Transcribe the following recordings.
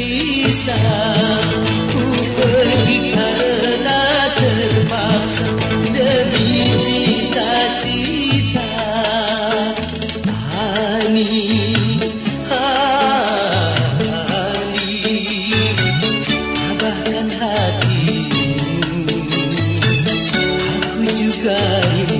bisa ku pergi karena terpaksa demi cita-cita Hani Hani tabahkan hatimu aku juga ingin.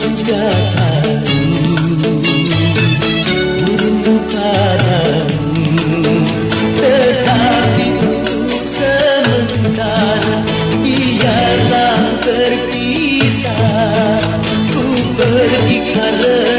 Juga Ku pergi karena